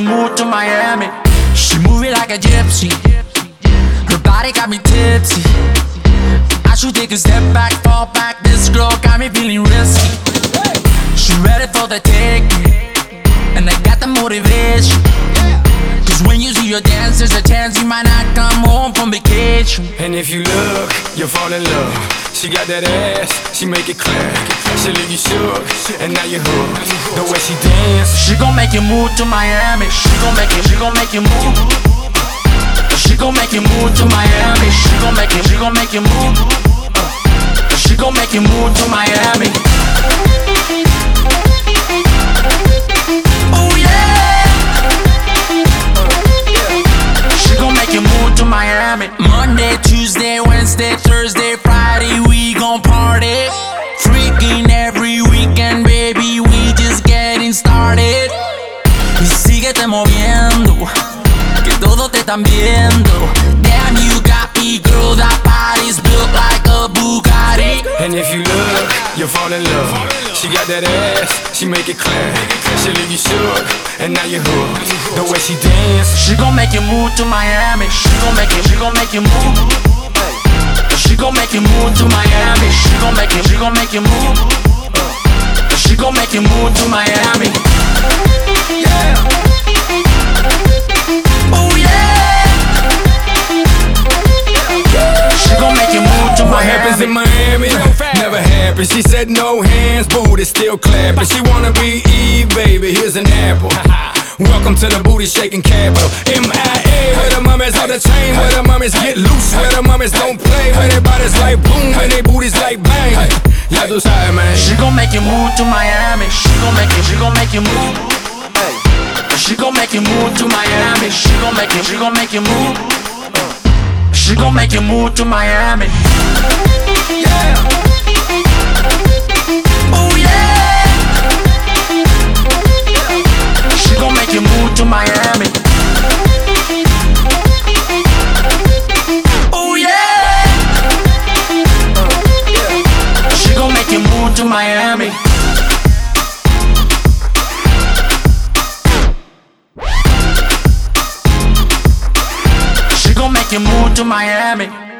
move to Miami. She moving like a gypsy. Her body got me tipsy. I should take a step back, fall back. This girl got me feeling risky. She ready for the take, and I got the motivation. Cause when you see your dance, there's a chance you might not come home from vacation. And if you look, you'll fall in love. She got that ass, she make it clear. She leave you shook, and now you hooked. The way she dance, She gon' make you move to Miami. She gon' make you, she gon' make you move. She gon' make you move to Miami. She gon' make you, she gon' make you move. She gon' make you move to Miami. Tuesday, Wednesday, Thursday, Friday, we gon' party. Freaking every weekend, baby, we just getting started. Y síguete moviendo, que todos te están viendo. Damn, you got me, girl, that body's built like a Bugatti. and if you look, you'll fall in love. She got that ass, she make it clear. She leave you shook, and now you hooked. The way she dance, She gon' make you move to Miami. She gon' make you, she gon' make you move. She gon' make you move to Miami. She gon' make you, she gon' make you move. She gon' make you move to Miami. To in Miami. Never happened. She said no hands, booty still clapping. She wanna be Eve, baby. Here's an apple. Welcome to the booty shaking capital. MIA, where the mummies on the chain, where the mummies get loose, where the mummies don't play, where their bodies like boom, and their booties like bang. Ya tú sabes, man. She gon' make you move to Miami. She gon' make you, she gon' make you move. She gon' make you move to Miami. She gon' make you, she gon' make you move. She gon' make you move to Miami. Yeah. Oh yeah. She gon' make you move to Miami. Oh yeah. She gon' make you move to Miami. You move to Miami.